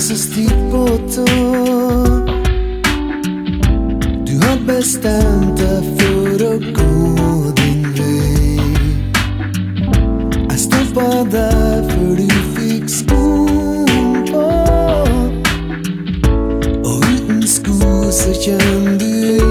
insistido Du har bestämt dig för a gå din väg Jag stoppade dig för du fick skon på Och utan skor så kände du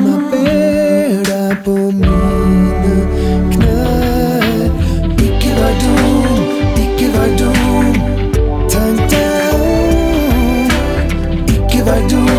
Ikke vær da på mine knall Ikke vær dum, ikke vær dum. Tan, tan, ikke vær dum.